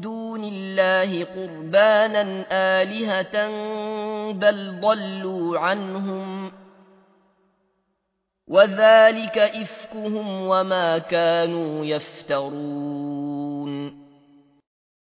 دون الله قربانا آلهة بل ضلوا عنهم وذلك إفكهم وما كانوا يفترون